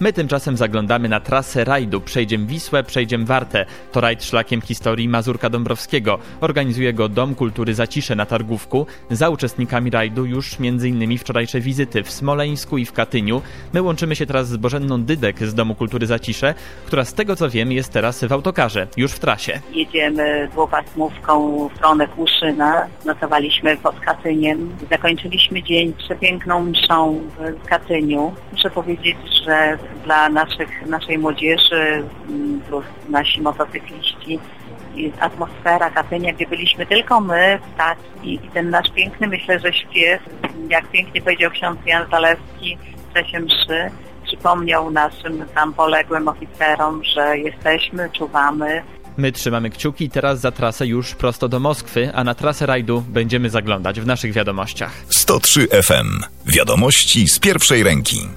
My tymczasem zaglądamy na trasę rajdu. Przejdziem Wisłę, przejdziem Wartę. To rajd szlakiem historii Mazurka Dąbrowskiego. Organizuje go Dom Kultury Zacisze na Targówku. Za uczestnikami rajdu już m.in. wczorajsze wizyty w Smoleńsku i w Katyniu. My łączymy się teraz z Bożenną Dydek z Domu Kultury Zacisze, która z tego co wiem jest teraz w autokarze, już w trasie. Jedziemy dwupasmówką w stronę Kłuszyna. Nocowaliśmy pod Katyniem. Zakończyliśmy dzień przepiękną mszą w Katyniu. Muszę powiedzieć, że dla naszych, naszej młodzieży mm, plus nasi motocykliści i atmosfera Katynia, gdzie byliśmy tylko my, tak, i, i ten nasz piękny, myślę, że śpiew, jak pięknie powiedział ksiądz Jan Zalewski w czasie mszy, przypomniał naszym tam poległym oficerom, że jesteśmy, czuwamy, My trzymamy kciuki teraz za trasę już prosto do Moskwy, a na trasę rajdu będziemy zaglądać w naszych wiadomościach. 103 FM. Wiadomości z pierwszej ręki.